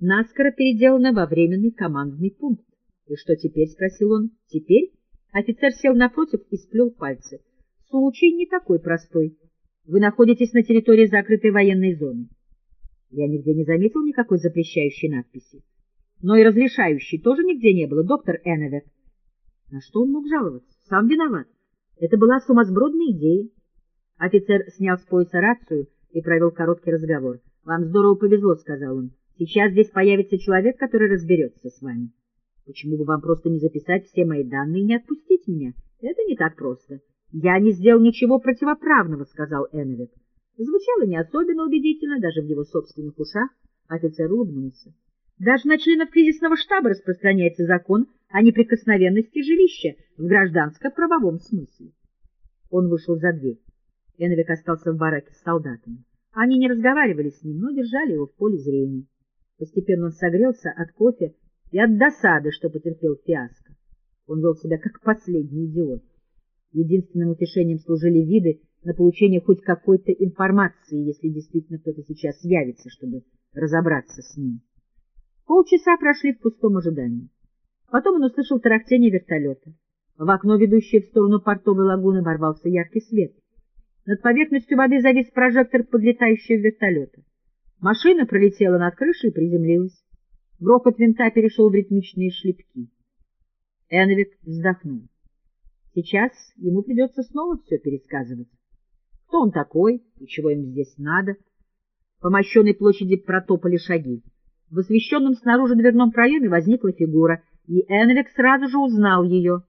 наскоро переделана во временный командный пункт. — И что теперь? — спросил он. — Теперь? Офицер сел напротив и сплел пальцы. — Случай не такой простой. Вы находитесь на территории закрытой военной зоны. Я нигде не заметил никакой запрещающей надписи. Но и разрешающей тоже нигде не было, доктор Энневер. На что он мог жаловаться? Сам виноват. Это была сумасбродная идея. Офицер снял с пояса рацию и провел короткий разговор. — Вам здорово повезло, — сказал он. — Сейчас здесь появится человек, который разберется с вами. Почему бы вам просто не записать все мои данные и не отпустить меня? Это не так просто. — Я не сделал ничего противоправного, — сказал Эннвик. Звучало не особенно убедительно, даже в его собственных ушах. Офицер улыбнулся. Даже на членов кризисного штаба распространяется закон о неприкосновенности жилища в гражданско-правовом смысле. Он вышел за дверь. Эннвик остался в бараке с солдатами. Они не разговаривали с ним, но держали его в поле зрения. Постепенно он согрелся от кофе и от досады, что потерпел фиаско. Он вел себя как последний идиот. Единственным утешением служили виды на получение хоть какой-то информации, если действительно кто-то сейчас явится, чтобы разобраться с ним. Полчаса прошли в пустом ожидании. Потом он услышал тарахтение вертолета. В окно, ведущее в сторону портовой лагуны, ворвался яркий свет. Над поверхностью воды завис прожектор подлетающего вертолета. Машина пролетела над крышей и приземлилась. Грохот винта перешел в ритмичные шлепки. Энвик вздохнул. Сейчас ему придется снова все пересказывать. Кто он такой и чего им здесь надо? По мощенной площади протопали шаги. В освещенном снаружи дверном проеме возникла фигура, и Энвик сразу же узнал ее.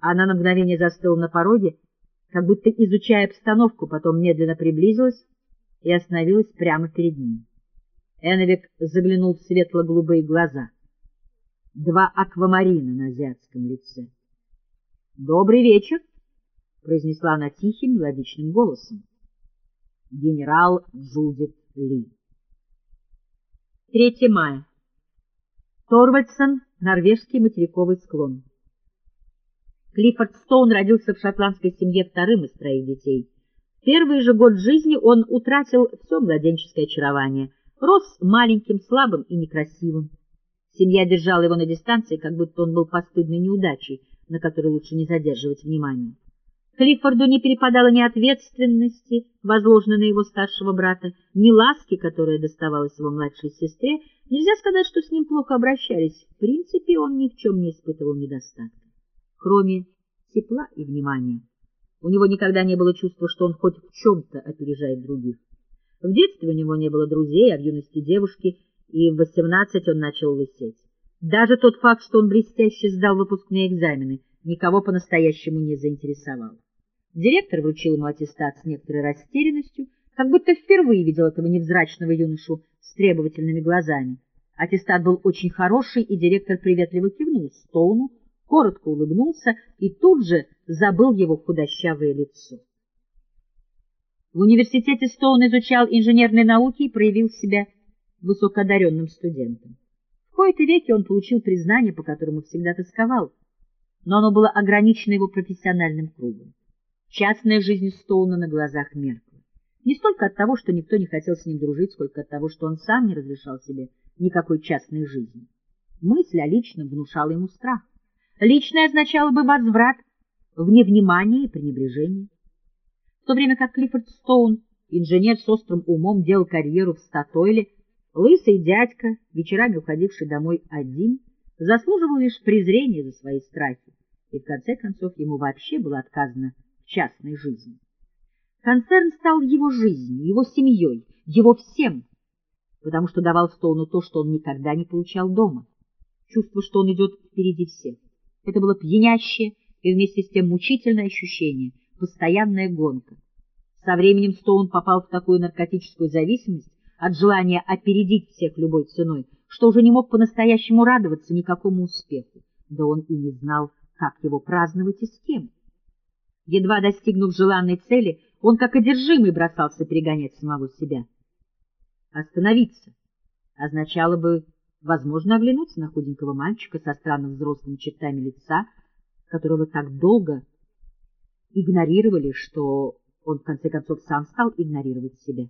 Она на мгновение застыла на пороге, как будто изучая обстановку, потом медленно приблизилась и остановилась прямо перед ним. Энвик заглянул в светло-голубые глаза. Два аквамарина на азиатском лице. — Добрый вечер, — произнесла она тихим, мелодичным голосом. Генерал Джудит Ли. 3 мая. Торвальдсон, норвежский материковый склон. Клиффорд Стоун родился в шотландской семье вторым из троих детей. Первый же год жизни он утратил все младенческое очарование, рос маленьким, слабым и некрасивым. Семья держала его на дистанции, как будто он был постыдной неудачей, на которой лучше не задерживать внимания. Клиффорду не перепадало ни ответственности, возложенной на его старшего брата, ни ласки, которая доставалась его младшей сестре. Нельзя сказать, что с ним плохо обращались. В принципе, он ни в чем не испытывал недостатка, кроме тепла и внимания. У него никогда не было чувства, что он хоть в чем-то опережает других. В детстве у него не было друзей, а в юности девушки, и в восемнадцать он начал лысеть. Даже тот факт, что он блестяще сдал выпускные экзамены, никого по-настоящему не заинтересовал. Директор вручил ему аттестат с некоторой растерянностью, как будто впервые видел этого невзрачного юношу с требовательными глазами. Аттестат был очень хороший, и директор приветливо кивнул Стоуну, коротко улыбнулся и тут же забыл его худощавое лицо. В университете Стоун изучал инженерные науки и проявил себя высокоодаренным студентом. В кои-то веки он получил признание, по которому всегда тосковал, но оно было ограничено его профессиональным кругом. Частная жизнь Стоуна на глазах меркла. Не столько от того, что никто не хотел с ним дружить, сколько от того, что он сам не разрешал себе никакой частной жизни. Мысль о личном внушала ему страх. Личное означало бы возврат в невнимание и пренебрежение. В то время как Клиффорд Стоун, инженер с острым умом, делал карьеру в Статойле, лысый дядька, вечерами уходивший домой один, заслуживал лишь презрения за свои страхи, и в конце концов ему вообще было отказано в частной жизни. Концерн стал его жизнью, его семьей, его всем, потому что давал Стоуну то, что он никогда не получал дома. Чувство, что он идет впереди всех. Это было пьянящее и вместе с тем мучительное ощущение, постоянная гонка. Со временем Стоун попал в такую наркотическую зависимость от желания опередить всех любой ценой, что уже не мог по-настоящему радоваться никакому успеху, да он и не знал, как его праздновать и с кем. Едва достигнув желанной цели, он как одержимый бросался перегонять самого себя. Остановиться означало бы, возможно, оглянуться на худенького мальчика со странно взрослыми чертами лица, которого так долго игнорировали, что он в конце концов сам стал игнорировать себя.